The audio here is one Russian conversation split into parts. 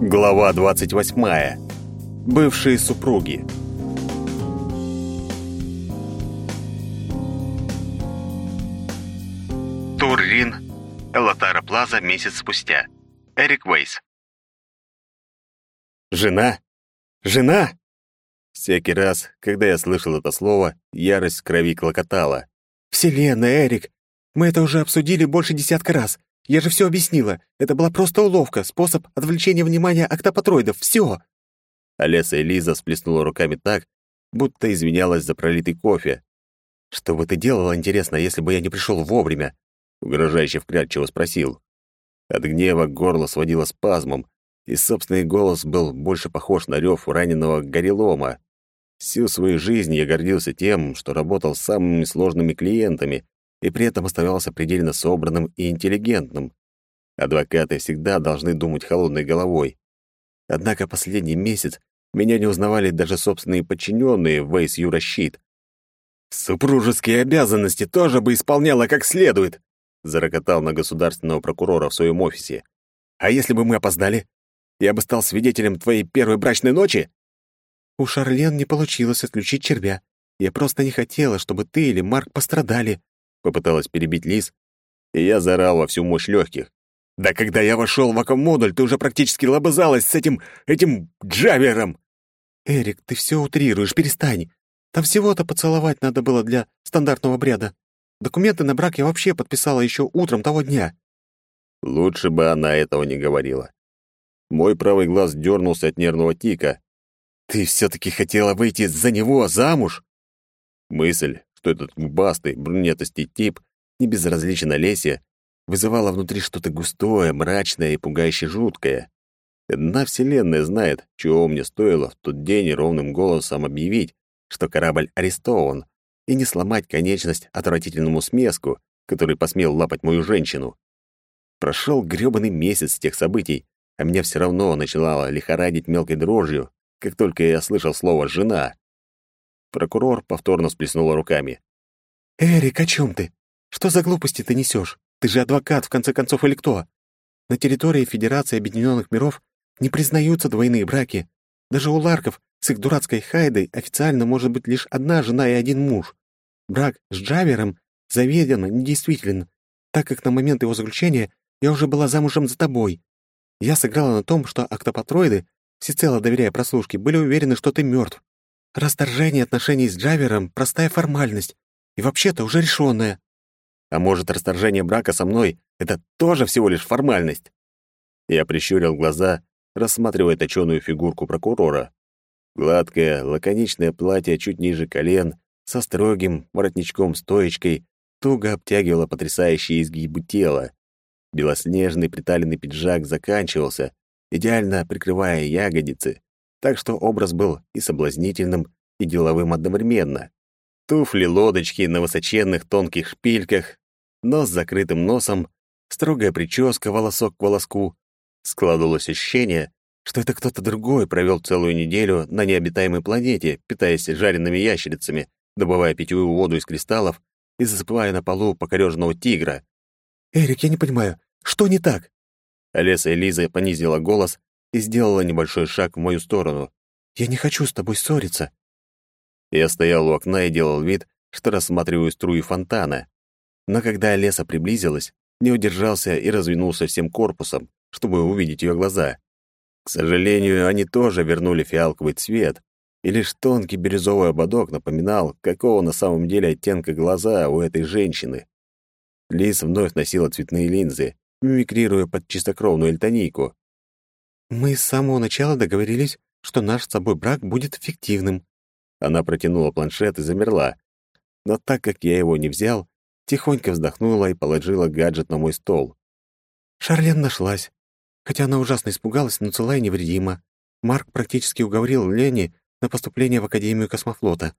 Глава 28. Бывшие супруги. Туррин, Элатара Плаза месяц спустя. Эрик Вейс. Жена? Жена? Всякий раз, когда я слышал это слово, ярость в крови клокотала. «Вселенная, Эрик! Мы это уже обсудили больше десятка раз. Я же все объяснила. Это была просто уловка, способ отвлечения внимания октопатроидов. Все. Олеса и Лиза сплеснула руками так, будто извинялась за пролитый кофе. «Что бы ты делала, интересно, если бы я не пришел вовремя?» Угрожающе вкратчиво спросил. От гнева горло сводило спазмом, и собственный голос был больше похож на рев раненого горелома. Всю свою жизнь я гордился тем, что работал с самыми сложными клиентами и при этом оставался предельно собранным и интеллигентным. Адвокаты всегда должны думать холодной головой. Однако последний месяц меня не узнавали даже собственные подчиненные в Вейс Юращит. «Супружеские обязанности тоже бы исполняла как следует», зарокотал на государственного прокурора в своем офисе. «А если бы мы опоздали? Я бы стал свидетелем твоей первой брачной ночи?» «У Шарлен не получилось отключить червя. Я просто не хотела, чтобы ты или Марк пострадали», попыталась перебить Лиз, и я заорал во всю мощь легких. «Да когда я вошел в аккомодуль, ты уже практически лобызалась с этим... этим джавером!» «Эрик, ты все утрируешь, перестань. Там всего-то поцеловать надо было для стандартного обряда. Документы на брак я вообще подписала еще утром того дня». Лучше бы она этого не говорила. Мой правый глаз дернулся от нервного тика. «Ты все-таки хотела выйти за него замуж?» Мысль, что этот губастый, брюнетостый тип не безразличен Олесе, вызывало внутри что-то густое, мрачное и пугающе жуткое. Одна вселенная знает, чего мне стоило в тот день ровным голосом объявить, что корабль арестован, и не сломать конечность отвратительному смеску, который посмел лапать мою женщину. Прошел грёбаный месяц с тех событий, а меня все равно начинало лихорадить мелкой дрожью, как только я слышал слово «жена». Прокурор повторно сплеснула руками. «Эрик, о чем ты? Что за глупости ты несешь? Ты же адвокат, в конце концов, или кто? На территории Федерации Объединенных Миров не признаются двойные браки. Даже у Ларков с их дурацкой Хайдой официально может быть лишь одна жена и один муж. Брак с Джавером заведено недействителен, так как на момент его заключения я уже была замужем за тобой. Я сыграла на том, что октопатроиды, всецело доверяя прослушке, были уверены, что ты мертв. Расторжение отношений с Джавером — простая формальность, и вообще-то уже решенная. А может, расторжение брака со мной — это тоже всего лишь формальность? Я прищурил глаза, рассматривая точёную фигурку прокурора. Гладкое, лаконичное платье чуть ниже колен, со строгим воротничком-стоечкой, туго обтягивало потрясающие изгибы тела. Белоснежный приталенный пиджак заканчивался, идеально прикрывая ягодицы, так что образ был и соблазнительным, и деловым одновременно. Туфли-лодочки на высоченных тонких шпильках, нос с закрытым носом, строгая прическа волосок к волоску. Складывалось ощущение, что это кто-то другой провел целую неделю на необитаемой планете, питаясь жареными ящерицами, добывая питьевую воду из кристаллов и засыпая на полу покореженного тигра. «Эрик, я не понимаю, что не так?» Олеса Элиза понизила голос и сделала небольшой шаг в мою сторону. «Я не хочу с тобой ссориться». Я стоял у окна и делал вид, что рассматриваю струи фонтана. Но когда Олеса приблизилась, не удержался и развернулся всем корпусом, чтобы увидеть ее глаза. К сожалению, они тоже вернули фиалковый цвет, и лишь тонкий бирюзовый ободок напоминал, какого на самом деле оттенка глаза у этой женщины. Лис вновь носила цветные линзы, мимикрируя под чистокровную эльтонийку. «Мы с самого начала договорились, что наш с тобой брак будет фиктивным». Она протянула планшет и замерла. Но так как я его не взял, тихонько вздохнула и положила гаджет на мой стол. Шарлен нашлась. Хотя она ужасно испугалась, но цела и невредима. Марк практически уговорил Лени на поступление в Академию космофлота.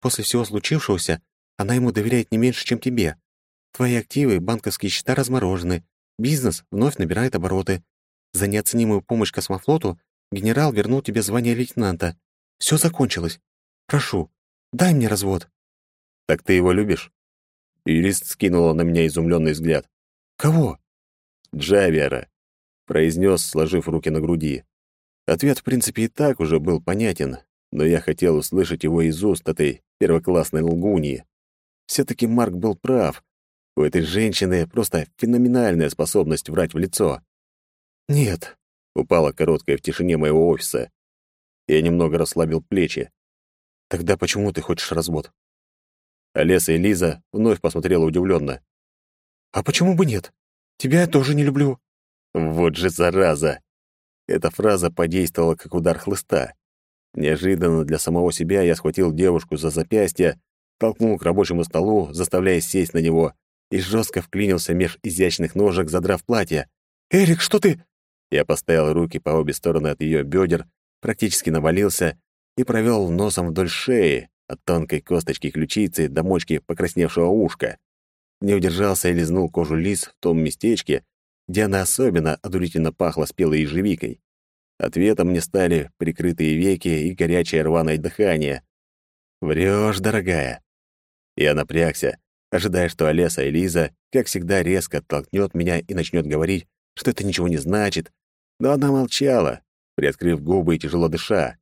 После всего случившегося она ему доверяет не меньше, чем тебе. Твои активы, банковские счета разморожены, бизнес вновь набирает обороты. За неоценимую помощь космофлоту генерал вернул тебе звание лейтенанта. Все закончилось. Прошу, дай мне развод». «Так ты его любишь?» Юрист скинула на меня изумленный взгляд. «Кого?» «Джавиара», — произнес, сложив руки на груди. Ответ, в принципе, и так уже был понятен, но я хотел услышать его из уст этой первоклассной лгуньи. Все-таки Марк был прав. У этой женщины просто феноменальная способность врать в лицо. «Нет», — упала короткая в тишине моего офиса. Я немного расслабил плечи. «Тогда почему ты хочешь развод?» Олеса и Лиза вновь посмотрела удивленно. «А почему бы нет? Тебя я тоже не люблю». Вот же зараза! Эта фраза подействовала как удар хлыста. Неожиданно для самого себя я схватил девушку за запястье, толкнул к рабочему столу, заставляя сесть на него, и жестко вклинился меж изящных ножек, задрав платье. «Эрик, что ты...» Я поставил руки по обе стороны от ее бедер, практически навалился и провел носом вдоль шеи, от тонкой косточки ключицы до мочки покрасневшего ушка. Не удержался и лизнул кожу лис в том местечке, где она особенно одурительно пахла спелой ежевикой. Ответом мне стали прикрытые веки и горячее рваное дыхание. «Врёшь, дорогая!» Я напрягся, ожидая, что Олеса и Лиза, как всегда, резко оттолкнет меня и начнет говорить, что это ничего не значит, но она молчала, приоткрыв губы и тяжело дыша.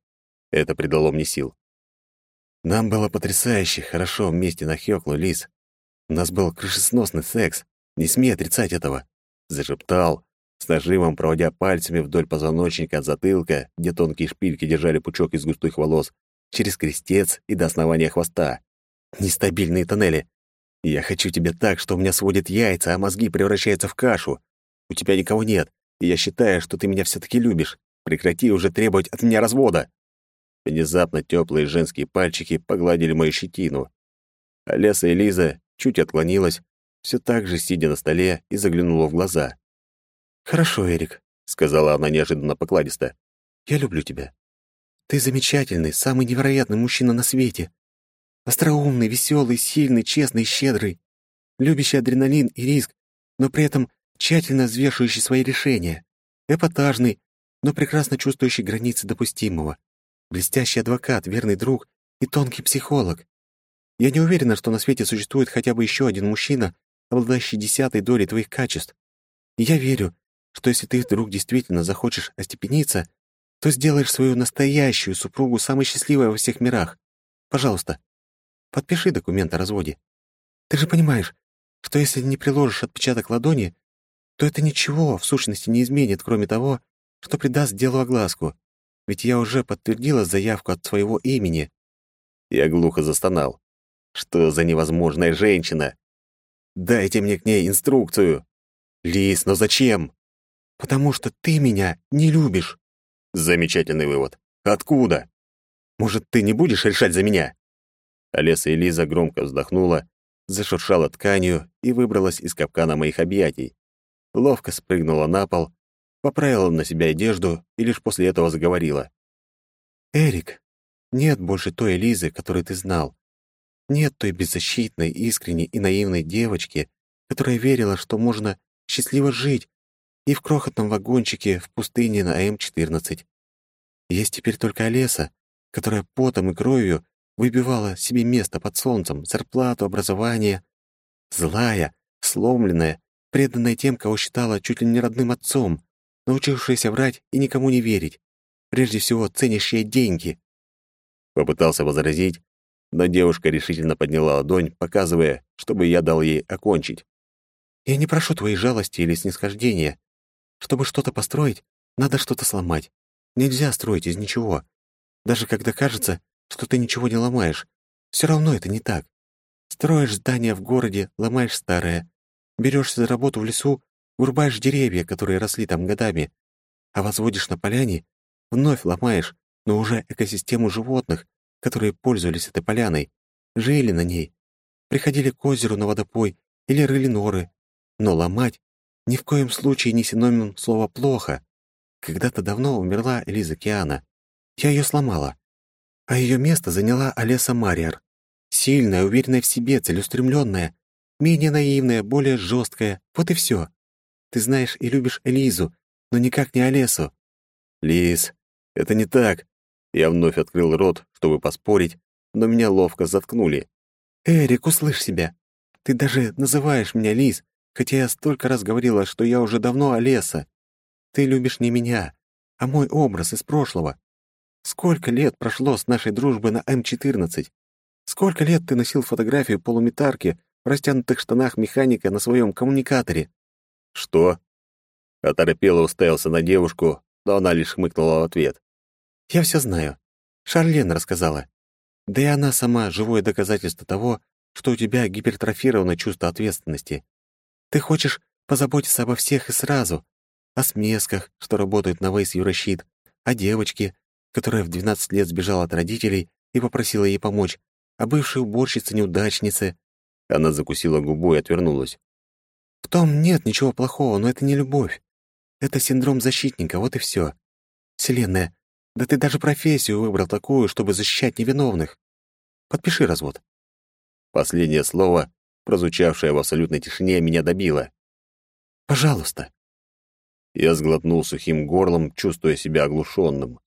Это придало мне сил. Нам было потрясающе хорошо вместе на Хёклу, Лиз. У нас был крышесносный секс. Не смей отрицать этого. Зашептал, с нажимом проводя пальцами вдоль позвоночника от затылка, где тонкие шпильки держали пучок из густых волос, через крестец и до основания хвоста. Нестабильные тоннели. Я хочу тебя так, что у меня сводят яйца, а мозги превращаются в кашу. У тебя никого нет, и я считаю, что ты меня все таки любишь. Прекрати уже требовать от меня развода. Внезапно теплые женские пальчики погладили мою щетину. Олеса и Лиза чуть отклонилась, все так же сидя на столе и заглянула в глаза. «Хорошо, Эрик», — сказала она неожиданно покладисто. «Я люблю тебя. Ты замечательный, самый невероятный мужчина на свете. Остроумный, веселый, сильный, честный, щедрый, любящий адреналин и риск, но при этом тщательно взвешивающий свои решения, эпатажный, но прекрасно чувствующий границы допустимого, блестящий адвокат, верный друг и тонкий психолог. Я не уверена, что на свете существует хотя бы еще один мужчина, обладающий десятой долей твоих качеств. И я верю, что если ты вдруг действительно захочешь остепениться, то сделаешь свою настоящую супругу самой счастливой во всех мирах. Пожалуйста, подпиши документ о разводе. Ты же понимаешь, что если не приложишь отпечаток ладони, то это ничего в сущности не изменит, кроме того, что придаст делу огласку. Ведь я уже подтвердила заявку от своего имени. Я глухо застонал. Что за невозможная женщина? Дайте мне к ней инструкцию. Лис, но зачем? Потому что ты меня не любишь. Замечательный вывод. Откуда? Может, ты не будешь решать за меня? Олеса и Лиза громко вздохнула, зашуршала тканью и выбралась из капкана моих объятий. Ловко спрыгнула на пол, поправила на себя одежду и лишь после этого заговорила. «Эрик, нет больше той Лизы, которую ты знал. Нет той беззащитной, искренней и наивной девочки, которая верила, что можно счастливо жить, и в крохотном вагончике в пустыне на М-14. Есть теперь только Олеса, которая потом и кровью выбивала себе место под солнцем, зарплату, образование. Злая, сломленная, преданная тем, кого считала чуть ли не родным отцом, научившаяся врать и никому не верить, прежде всего ценящая деньги. Попытался возразить, но девушка решительно подняла ладонь, показывая, чтобы я дал ей окончить. «Я не прошу твоей жалости или снисхождения. Чтобы что-то построить, надо что-то сломать. Нельзя строить из ничего. Даже когда кажется, что ты ничего не ломаешь, все равно это не так. Строишь здание в городе, ломаешь старое. Берешься за работу в лесу, вырубаешь деревья, которые росли там годами. А возводишь на поляне, вновь ломаешь, но уже экосистему животных, которые пользовались этой поляной, жили на ней, приходили к озеру на водопой или рыли норы. Но ломать ни в коем случае не синоним слова «плохо». Когда-то давно умерла Элиза Киана. Я ее сломала. А ее место заняла Олеса Мариар. Сильная, уверенная в себе, целеустремленная, менее наивная, более жесткая. Вот и все. Ты знаешь и любишь Элизу, но никак не Олесу. Лиз, это не так. Я вновь открыл рот, чтобы поспорить, но меня ловко заткнули. Эрик, услышь себя. Ты даже называешь меня Лиз, хотя я столько раз говорила, что я уже давно Олеса. Ты любишь не меня, а мой образ из прошлого. Сколько лет прошло с нашей дружбы на М-14? Сколько лет ты носил фотографию полуметарки в растянутых штанах механика на своем коммуникаторе?» «Что?» Оторопело уставился на девушку, но она лишь хмыкнула в ответ. «Я все знаю. Шарлен рассказала. Да и она сама живое доказательство того, что у тебя гипертрофировано чувство ответственности. Ты хочешь позаботиться обо всех и сразу. О смесках, что работают на Вейс Юращит, о девочке, которая в 12 лет сбежала от родителей и попросила ей помочь, о бывшей уборщице-неудачнице. Она закусила губу и отвернулась. В том нет ничего плохого, но это не любовь. Это синдром защитника, вот и все. Вселенная, да ты даже профессию выбрал такую, чтобы защищать невиновных. Подпиши развод. Последнее слово, прозвучавшее в абсолютной тишине, меня добило. Пожалуйста. Я сглотнул сухим горлом, чувствуя себя оглушенным.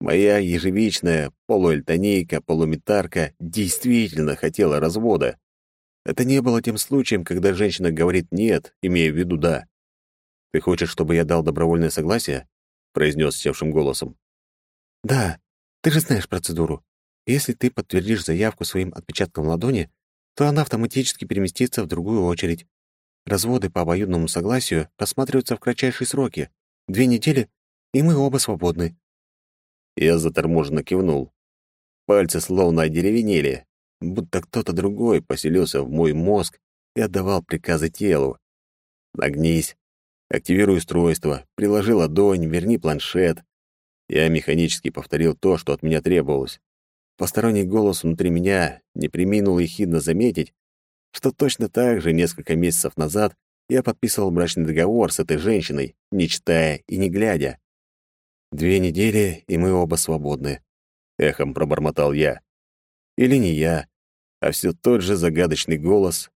Моя ежевичная полуэльтонейка, полуметарка действительно хотела развода. Это не было тем случаем, когда женщина говорит «нет», имея в виду «да». «Ты хочешь, чтобы я дал добровольное согласие?» — произнес севшим голосом. «Да, ты же знаешь процедуру. Если ты подтвердишь заявку своим отпечатком ладони, то она автоматически переместится в другую очередь. Разводы по обоюдному согласию рассматриваются в кратчайшие сроки. Две недели, и мы оба свободны». Я заторможенно кивнул. Пальцы словно одеревенели, будто кто-то другой поселился в мой мозг и отдавал приказы телу. «Нагнись, активируй устройство, приложи ладонь, верни планшет». Я механически повторил то, что от меня требовалось. Посторонний голос внутри меня не приминул ехидно заметить, что точно так же несколько месяцев назад я подписывал брачный договор с этой женщиной, не читая и не глядя. «Две недели, и мы оба свободны», — эхом пробормотал я. Или не я, а все тот же загадочный голос.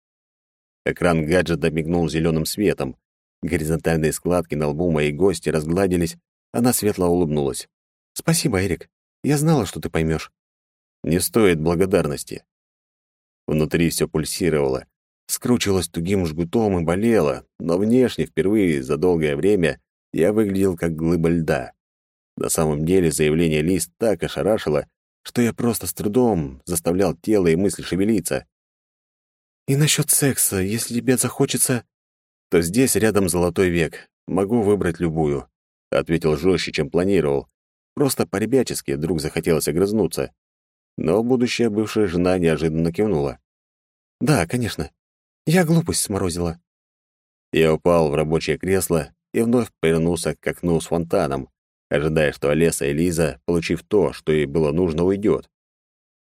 Экран гаджета мигнул зеленым светом. Горизонтальные складки на лбу моей гости разгладились, она светло улыбнулась. «Спасибо, Эрик. Я знала, что ты поймешь. Не стоит благодарности. Внутри все пульсировало, скручивалось тугим жгутом и болело, но внешне впервые за долгое время я выглядел как глыба льда. На самом деле заявление Лист так ошарашило, что я просто с трудом заставлял тело и мысли шевелиться. «И насчет секса, если тебе захочется...» «То здесь рядом золотой век. Могу выбрать любую», — ответил жестче, чем планировал. Просто по-ребячески вдруг захотелось огрызнуться. Но будущая бывшая жена неожиданно кивнула. «Да, конечно. Я глупость сморозила». Я упал в рабочее кресло и вновь повернулся к окну с фонтаном, ожидая, что Олеса и Лиза, получив то, что ей было нужно, уйдет.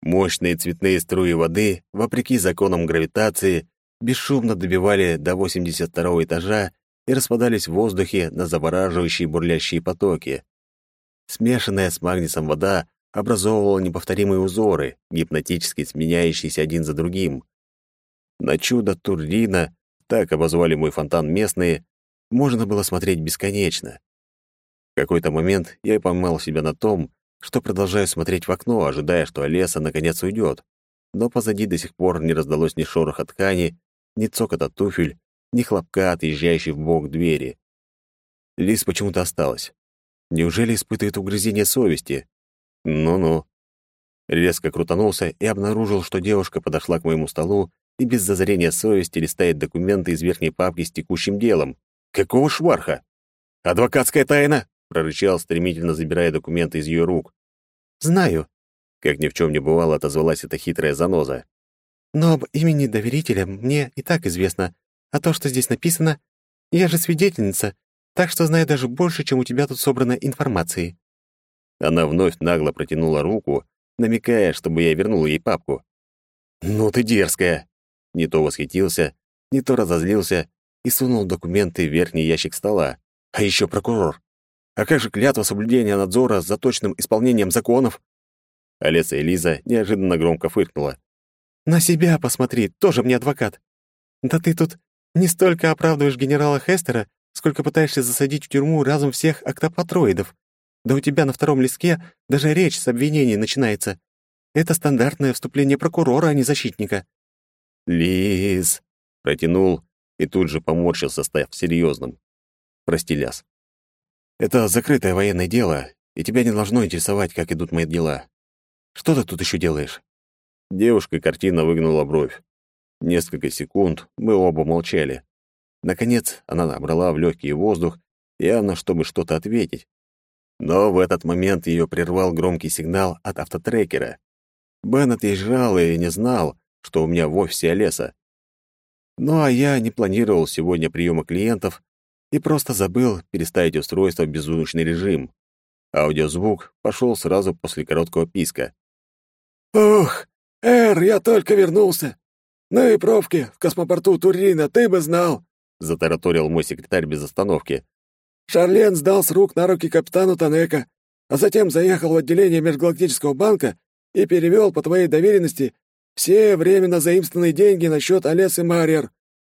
Мощные цветные струи воды, вопреки законам гравитации, бесшумно добивали до 82 этажа и распадались в воздухе на завораживающие бурлящие потоки. Смешанная с магнисом вода образовывала неповторимые узоры, гипнотически сменяющиеся один за другим. На чудо Турлина, так обозвали мой фонтан местные, можно было смотреть бесконечно. В какой-то момент я поймал себя на том, что продолжаю смотреть в окно, ожидая, что Олеса наконец уйдет. Но позади до сих пор не раздалось ни шороха ткани, ни цокота туфель, ни хлопка, отъезжающей в бок двери. Лис почему-то осталась. Неужели испытывает угрызение совести? Ну-ну. Резко крутанулся и обнаружил, что девушка подошла к моему столу и без зазрения совести листает документы из верхней папки с текущим делом. Какого шварха? Адвокатская тайна? Прорычал, стремительно забирая документы из ее рук. Знаю, как ни в чем не бывало, отозвалась эта хитрая заноза. Но об имени доверителя мне и так известно, а то, что здесь написано, я же свидетельница, так что знаю даже больше, чем у тебя тут собрано информации. Она вновь нагло протянула руку, намекая, чтобы я вернул ей папку. «Ну ты дерзкая!» Не то восхитился, не то разозлился и сунул документы в верхний ящик стола. А еще прокурор. А как же клятва соблюдения надзора за точным исполнением законов? Олеса и Лиза неожиданно громко фыркнула. «На себя посмотри, тоже мне адвокат. Да ты тут не столько оправдываешь генерала Хестера, сколько пытаешься засадить в тюрьму разом всех октопатроидов. Да у тебя на втором листке даже речь с обвинений начинается. Это стандартное вступление прокурора, а не защитника». «Лиз!» — протянул и тут же поморщился, став серьезным. «Прости, Ляс. Это закрытое военное дело, и тебя не должно интересовать, как идут мои дела. Что ты тут еще делаешь?» Девушка картина выгнула бровь. Несколько секунд мы оба молчали. Наконец она набрала в легкий воздух, явно чтобы что-то ответить. Но в этот момент ее прервал громкий сигнал от автотрекера. Бен отъезжал и не знал, что у меня в офисе Олеса. Ну а я не планировал сегодня приема клиентов и просто забыл переставить устройство в беззвучный режим. Аудиозвук пошел сразу после короткого писка. «Ух, Эр, я только вернулся! Ну и пробки в космопорту Турина, ты бы знал!» — затараторил мой секретарь без остановки. «Шарлен сдал с рук на руки капитану Танека, а затем заехал в отделение Межгалактического банка и перевел по твоей доверенности все временно заимствованные деньги на счет Олесы Марьер.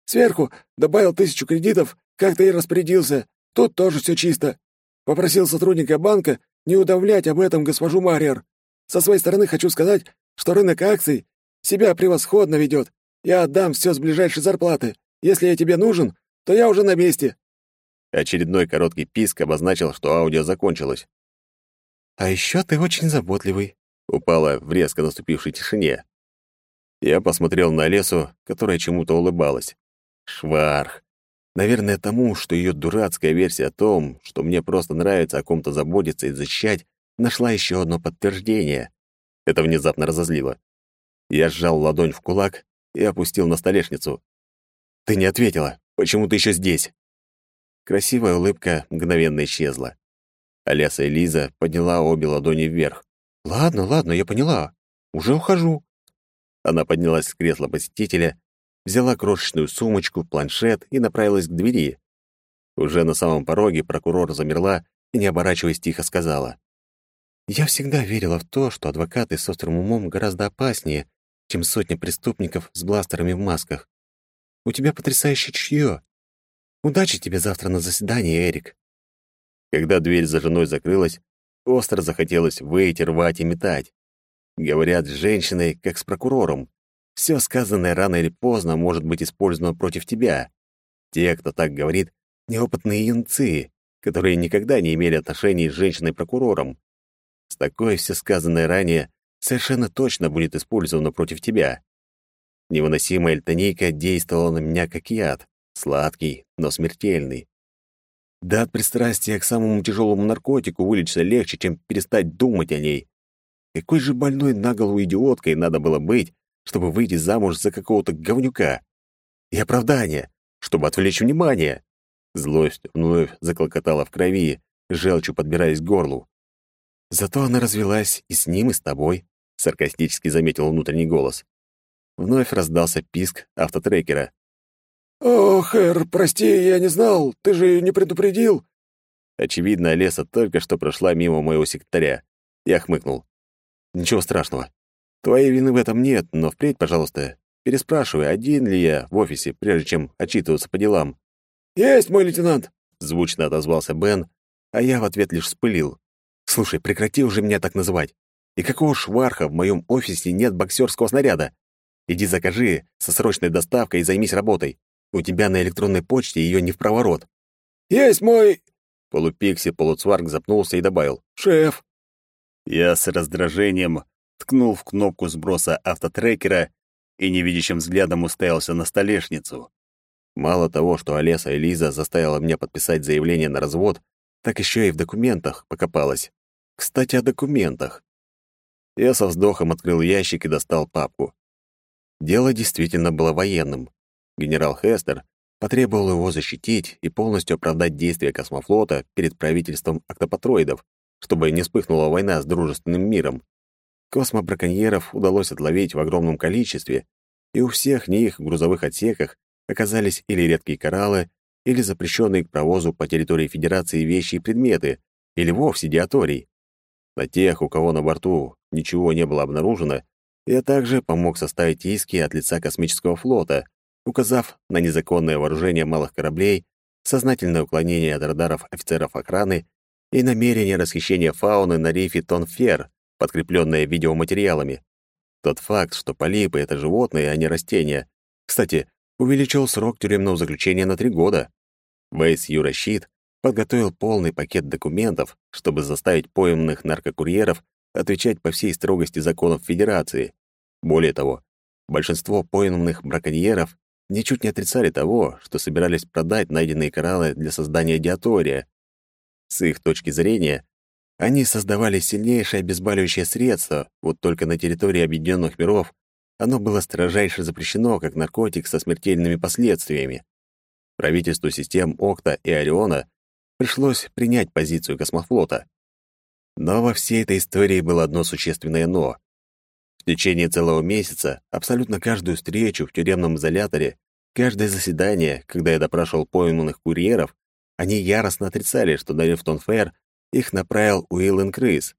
Сверху добавил тысячу кредитов, как ты и распорядился. Тут тоже все чисто. Попросил сотрудника банка не удавлять об этом госпожу Марьер. Со своей стороны хочу сказать, что рынок акций себя превосходно ведет. Я отдам все с ближайшей зарплаты. Если я тебе нужен, то я уже на месте». Очередной короткий писк обозначил, что аудио закончилось. «А еще ты очень заботливый», — упала в резко наступившей тишине. Я посмотрел на лесу, которая чему-то улыбалась. Шварх. Наверное, тому, что ее дурацкая версия о том, что мне просто нравится о ком-то заботиться и защищать, нашла еще одно подтверждение. Это внезапно разозлило. Я сжал ладонь в кулак и опустил на столешницу. «Ты не ответила. Почему ты еще здесь?» Красивая улыбка мгновенно исчезла. Аляса и Лиза подняла обе ладони вверх. «Ладно, ладно, я поняла. Уже ухожу». Она поднялась с кресла посетителя, взяла крошечную сумочку, планшет и направилась к двери. Уже на самом пороге прокурор замерла и, не оборачиваясь, тихо сказала. Я всегда верила в то, что адвокаты с острым умом гораздо опаснее, чем сотня преступников с бластерами в масках. У тебя потрясающее чутье. Удачи тебе завтра на заседании, Эрик. Когда дверь за женой закрылась, остро захотелось выйти, рвать и метать. Говорят с женщиной, как с прокурором. Все сказанное рано или поздно может быть использовано против тебя. Те, кто так говорит, неопытные юнцы, которые никогда не имели отношений с женщиной-прокурором. С такой все сказанное ранее совершенно точно будет использовано против тебя. Невыносимая эльтонейка действовала на меня как яд, сладкий, но смертельный. Да от пристрастия к самому тяжелому наркотику вылечиться легче, чем перестать думать о ней. Какой же больной на голову идиоткой надо было быть, чтобы выйти замуж за какого-то говнюка? И оправдание, чтобы отвлечь внимание. Злость вновь заклокотала в крови, желчью подбираясь к горлу. Зато она развелась и с ним, и с тобой, саркастически заметил внутренний голос. Вновь раздался писк автотрекера. «Ох, Эр, прости, я не знал, ты же не предупредил». Очевидно, Леса только что прошла мимо моего секретаря. Я хмыкнул. «Ничего страшного. Твоей вины в этом нет, но впредь, пожалуйста, переспрашивай, один ли я в офисе, прежде чем отчитываться по делам». «Есть, мой лейтенант!» — звучно отозвался Бен, а я в ответ лишь вспылил. Слушай, прекрати уже меня так называть. И какого шварха в моем офисе нет боксерского снаряда? Иди закажи со срочной доставкой и займись работой. У тебя на электронной почте ее не в проворот. Есть мой... Полупикси полуцварк запнулся и добавил. Шеф. Я с раздражением ткнул в кнопку сброса автотрекера и невидящим взглядом уставился на столешницу. Мало того, что Олеса и Лиза заставила меня подписать заявление на развод, так еще и в документах покопалась. Кстати, о документах. Я со вздохом открыл ящик и достал папку. Дело действительно было военным. Генерал Хестер потребовал его защитить и полностью оправдать действия космофлота перед правительством октопатроидов, чтобы не вспыхнула война с дружественным миром. Космобраконьеров удалось отловить в огромном количестве, и у всех них в грузовых отсеках оказались или редкие кораллы, или запрещенные к провозу по территории Федерации вещи и предметы, или вовсе диаторий. На тех, у кого на борту ничего не было обнаружено, я также помог составить иски от лица космического флота, указав на незаконное вооружение малых кораблей, сознательное уклонение от радаров офицеров охраны и намерение расхищения фауны на рифе Тонфер, подкрепленное видеоматериалами. Тот факт, что полипы — это животные, а не растения, кстати, увеличил срок тюремного заключения на три года. Вейс Юращит подготовил полный пакет документов, чтобы заставить пойманных наркокурьеров отвечать по всей строгости законов Федерации. Более того, большинство пойманных браконьеров ничуть не отрицали того, что собирались продать найденные кораллы для создания диатория. С их точки зрения, они создавали сильнейшее обезболивающее средство, вот только на территории Объединенных миров оно было строжайше запрещено как наркотик со смертельными последствиями. Правительству систем Окта и Ориона пришлось принять позицию космофлота. Но во всей этой истории было одно существенное «но». В течение целого месяца абсолютно каждую встречу в тюремном изоляторе, каждое заседание, когда я допрашивал пойманных курьеров, они яростно отрицали, что на Рифтон-Фэр их направил Уиллен Крыс.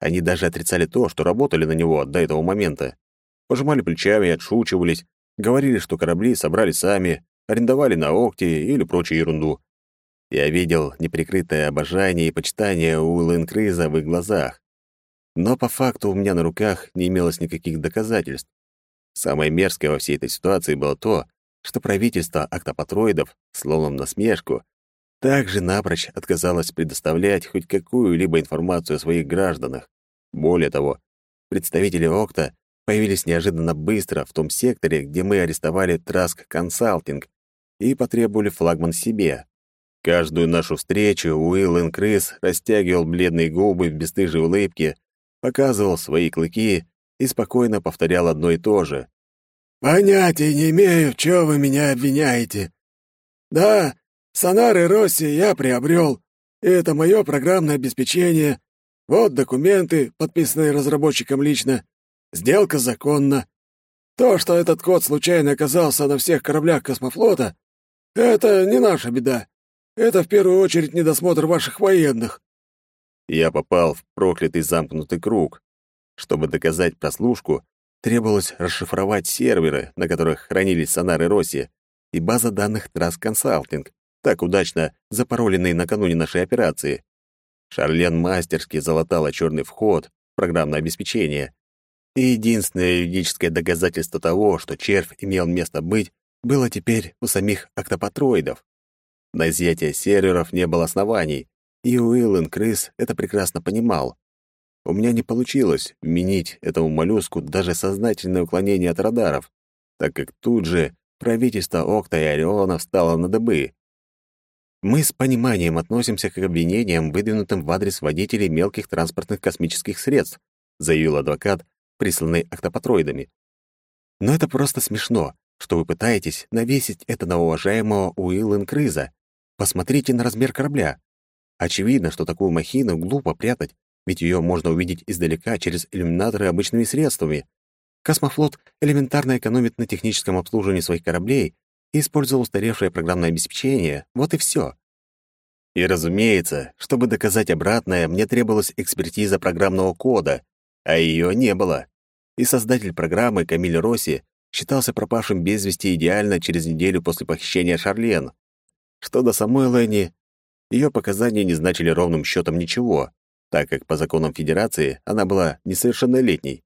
Они даже отрицали то, что работали на него до этого момента. Пожимали плечами, отшучивались, говорили, что корабли собрали сами, арендовали на Окте или прочую ерунду. Я видел неприкрытое обожание и почитание Уиллен Крыза в их глазах. Но по факту у меня на руках не имелось никаких доказательств. Самое мерзкое во всей этой ситуации было то, что правительство октопатроидов, словно насмешку, также напрочь отказалось предоставлять хоть какую-либо информацию о своих гражданах. Более того, представители Окта появились неожиданно быстро в том секторе, где мы арестовали Траск Консалтинг и потребовали флагман себе. Каждую нашу встречу Уилл Крыс растягивал бледные губы в бесстыжей улыбке, показывал свои клыки и спокойно повторял одно и то же. «Понятия не имею, в чё вы меня обвиняете. Да, сонары Росси я приобрел, и это мое программное обеспечение. Вот документы, подписанные разработчиком лично. Сделка законна. То, что этот код случайно оказался на всех кораблях космофлота, это не наша беда. Это в первую очередь недосмотр ваших военных. Я попал в проклятый замкнутый круг. Чтобы доказать прослушку, требовалось расшифровать серверы, на которых хранились сонары Росси, и база данных Консалтинг, так удачно запароленные накануне нашей операции. Шарлен мастерски залатала черный вход программное обеспечение. И единственное юридическое доказательство того, что червь имел место быть, было теперь у самих октопатроидов. На изъятие серверов не было оснований, и Уиллен Крыс это прекрасно понимал. У меня не получилось вменить этому моллюску даже сознательное уклонение от радаров, так как тут же правительство Окта и Ориона встало на дыбы. Мы с пониманием относимся к обвинениям, выдвинутым в адрес водителей мелких транспортных космических средств, заявил адвокат, присланный октопатроидами. Но это просто смешно, что вы пытаетесь навесить это на уважаемого Уиллен Крыза. Посмотрите на размер корабля. Очевидно, что такую махину глупо прятать, ведь ее можно увидеть издалека через иллюминаторы обычными средствами. Космофлот элементарно экономит на техническом обслуживании своих кораблей использовал устаревшее программное обеспечение. Вот и все. И, разумеется, чтобы доказать обратное, мне требовалась экспертиза программного кода, а ее не было. И создатель программы Камиль Росси считался пропавшим без вести идеально через неделю после похищения Шарлен. Что до самой Ленни, ее показания не значили ровным счетом ничего, так как по законам Федерации она была несовершеннолетней.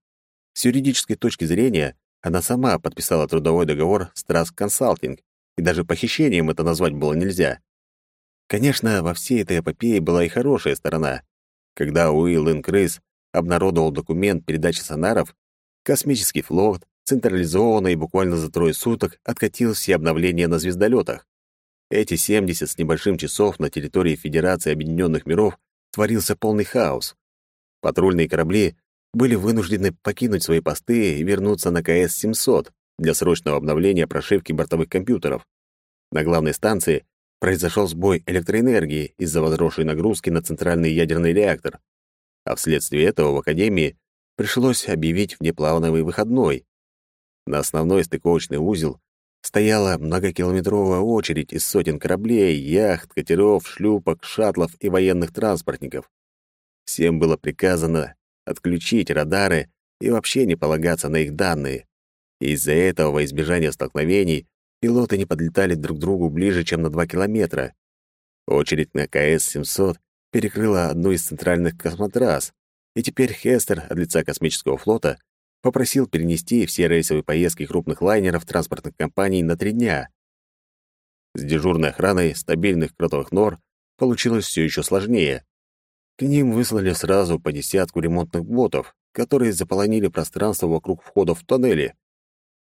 С юридической точки зрения она сама подписала трудовой договор с Траск Консалтинг, и даже похищением это назвать было нельзя. Конечно, во всей этой эпопее была и хорошая сторона. Когда Уилл Инкрейс обнародовал документ передачи сонаров, космический флот централизованно и буквально за трое суток откатил все обновления на звездолетах. Эти 70 с небольшим часов на территории Федерации Объединенных Миров творился полный хаос. Патрульные корабли были вынуждены покинуть свои посты и вернуться на КС-700 для срочного обновления прошивки бортовых компьютеров. На главной станции произошел сбой электроэнергии из-за возросшей нагрузки на центральный ядерный реактор, а вследствие этого в Академии пришлось объявить внеплановый выходной. На основной стыковочный узел стояла многокилометровая очередь из сотен кораблей, яхт, катеров, шлюпок, шаттлов и военных транспортников. Всем было приказано отключить радары и вообще не полагаться на их данные. Из-за этого, во избежание столкновений, пилоты не подлетали друг к другу ближе, чем на 2 километра. Очередь на КС-700 перекрыла одну из центральных космотрасс, и теперь Хестер от лица космического флота попросил перенести все рейсовые поездки крупных лайнеров транспортных компаний на три дня. С дежурной охраной стабильных кротовых нор получилось все еще сложнее. К ним выслали сразу по десятку ремонтных ботов, которые заполонили пространство вокруг входов в тоннели.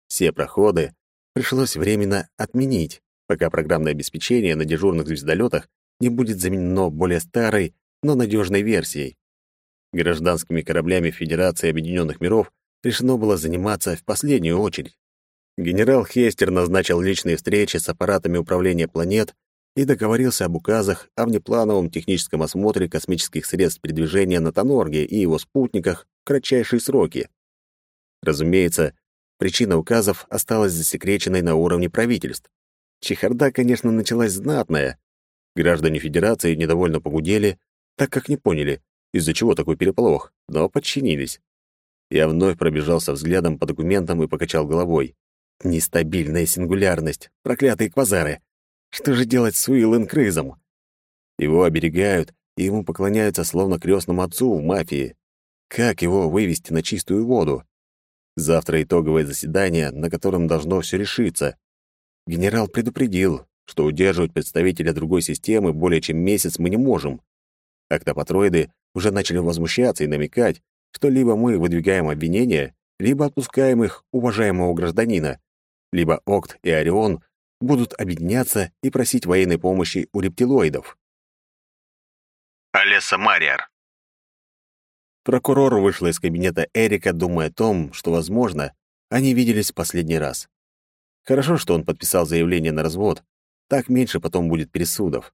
Все проходы пришлось временно отменить, пока программное обеспечение на дежурных звездолетах не будет заменено более старой, но надежной версией. Гражданскими кораблями Федерации Объединенных Миров решено было заниматься в последнюю очередь. Генерал Хестер назначил личные встречи с аппаратами управления планет и договорился об указах о внеплановом техническом осмотре космических средств передвижения на Тонорге и его спутниках в кратчайшие сроки. Разумеется, причина указов осталась засекреченной на уровне правительств. Чехарда, конечно, началась знатная. Граждане Федерации недовольно погудели, так как не поняли, из-за чего такой переполох, но подчинились. Я вновь пробежался взглядом по документам и покачал головой. Нестабильная сингулярность, проклятые квазары. Что же делать с Уиллен Крызом? Его оберегают, и ему поклоняются словно крестному отцу в мафии. Как его вывести на чистую воду? Завтра итоговое заседание, на котором должно все решиться. Генерал предупредил, что удерживать представителя другой системы более чем месяц мы не можем. Октопатроиды уже начали возмущаться и намекать, что либо мы выдвигаем обвинения, либо отпускаем их уважаемого гражданина, либо Окт и Орион будут объединяться и просить военной помощи у рептилоидов. Олеса Мариар Прокурор вышла из кабинета Эрика, думая о том, что, возможно, они виделись в последний раз. Хорошо, что он подписал заявление на развод, так меньше потом будет пересудов.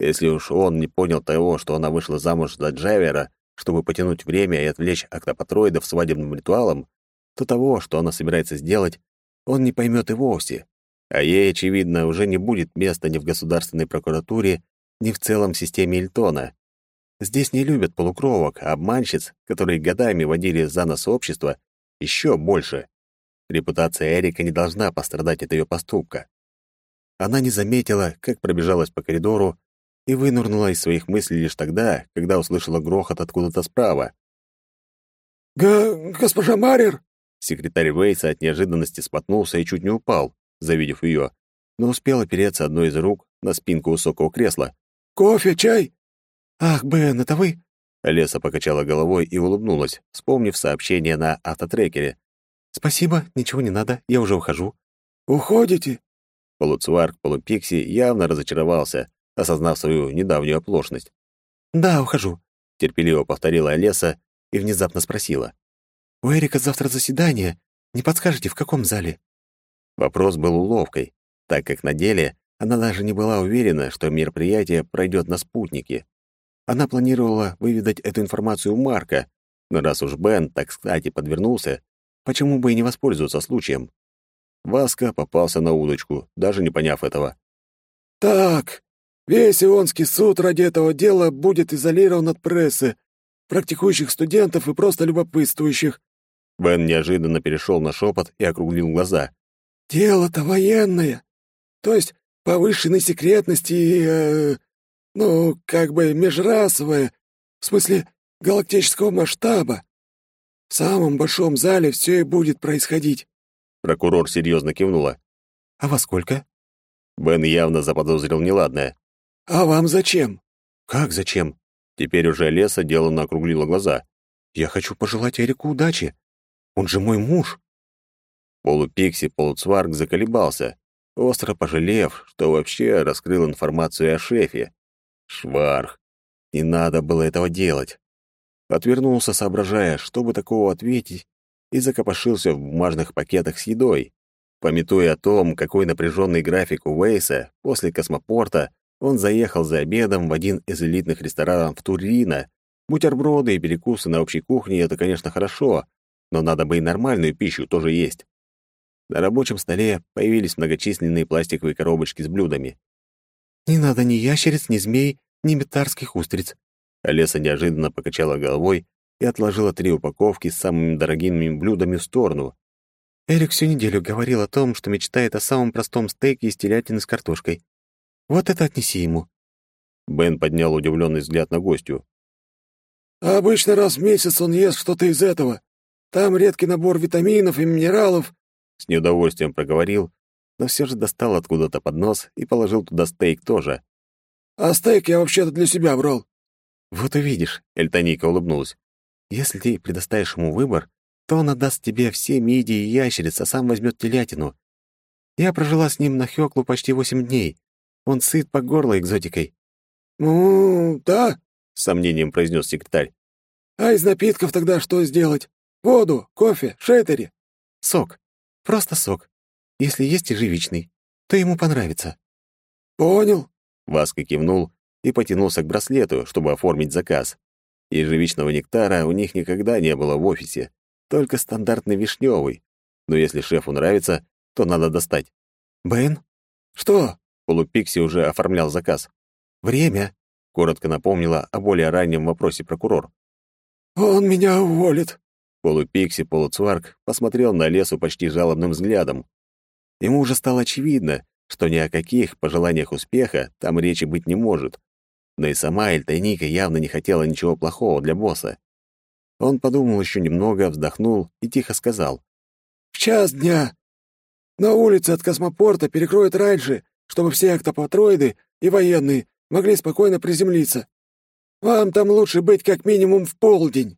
Если уж он не понял того, что она вышла замуж за Джавера, чтобы потянуть время и отвлечь октопатроидов свадебным ритуалом, то того, что она собирается сделать, он не поймет и вовсе. А ей, очевидно, уже не будет места ни в государственной прокуратуре, ни в целом системе Эльтона. Здесь не любят полукровок, а обманщиц, которые годами водили за нос общества, еще больше. Репутация Эрика не должна пострадать от ее поступка. Она не заметила, как пробежалась по коридору, и вынырнула из своих мыслей лишь тогда, когда услышала грохот откуда-то справа. «Га... госпожа Марер!» Секретарь Вейса от неожиданности споткнулся и чуть не упал, завидев ее, но успел опереться одной из рук на спинку высокого кресла. «Кофе, чай?» «Ах, Бен, это вы?» Леса покачала головой и улыбнулась, вспомнив сообщение на автотрекере. «Спасибо, ничего не надо, я уже ухожу». «Уходите?» Полуцварк, полупикси явно разочаровался, осознав свою недавнюю оплошность. «Да, ухожу», — терпеливо повторила Олеса и внезапно спросила. «У Эрика завтра заседание. Не подскажете, в каком зале?» Вопрос был уловкой, так как на деле она даже не была уверена, что мероприятие пройдет на спутнике. Она планировала выведать эту информацию у Марка, но раз уж Бен так кстати подвернулся, почему бы и не воспользоваться случаем? Васка попался на удочку, даже не поняв этого. «Так, Весь Ионский суд ради этого дела будет изолирован от прессы, практикующих студентов и просто любопытствующих. Бен неожиданно перешел на шепот и округлил глаза. Дело-то военное. То есть повышенной секретности и... Э, ну, как бы межрасовое, в смысле галактического масштаба. В самом большом зале все и будет происходить. Прокурор серьезно кивнула. «А во сколько?» Бен явно заподозрил неладное. «А вам зачем?» «Как зачем?» Теперь уже Леса деланно округлила глаза. «Я хочу пожелать Эрику удачи. Он же мой муж». Полупикси, полуцварг заколебался, остро пожалев, что вообще раскрыл информацию о шефе. Шварх. Не надо было этого делать. Отвернулся, соображая, чтобы такого ответить, и закопошился в бумажных пакетах с едой. Пометуя о том, какой напряженный график у Вейса после космопорта, он заехал за обедом в один из элитных ресторанов Турина. Бутерброды и перекусы на общей кухне — это, конечно, хорошо, но надо бы и нормальную пищу тоже есть. На рабочем столе появились многочисленные пластиковые коробочки с блюдами. «Не надо ни ящериц, ни змей, ни метарских устриц». Олеса неожиданно покачала головой и отложила три упаковки с самыми дорогими блюдами в сторону. Эрик всю неделю говорил о том, что мечтает о самом простом стейке из телятины с картошкой. Вот это отнеси ему». Бен поднял удивленный взгляд на гостью. А «Обычно раз в месяц он ест что-то из этого. Там редкий набор витаминов и минералов». С неудовольствием проговорил, но все же достал откуда-то поднос и положил туда стейк тоже. А стейк я вообще-то для себя брал». «Вот увидишь», — Эльтоника улыбнулась. «Если ты предоставишь ему выбор, то он отдаст тебе все мидии и ящериц, а сам возьмет телятину. Я прожила с ним на Хёклу почти восемь дней. Он сыт по горло экзотикой». «Ну, да», — с сомнением произнес секретарь. «А из напитков тогда что сделать? Воду, кофе, шейтери?» «Сок. Просто сок. Если есть ежевичный, то ему понравится». «Понял», — Васка кивнул и потянулся к браслету, чтобы оформить заказ. Ежевичного нектара у них никогда не было в офисе, только стандартный вишневый. Но если шефу нравится, то надо достать. «Бен?» «Что?» Полупикси уже оформлял заказ. «Время», — коротко напомнила о более раннем вопросе прокурор. «Он меня уволит». Полупикси, полуцварк посмотрел на лесу почти жалобным взглядом. Ему уже стало очевидно, что ни о каких пожеланиях успеха там речи быть не может. Но и сама Эльтайника явно не хотела ничего плохого для босса. Он подумал еще немного, вздохнул и тихо сказал. «В час дня. На улице от космопорта перекроют раньше, чтобы все октопатроиды и военные могли спокойно приземлиться. Вам там лучше быть как минимум в полдень».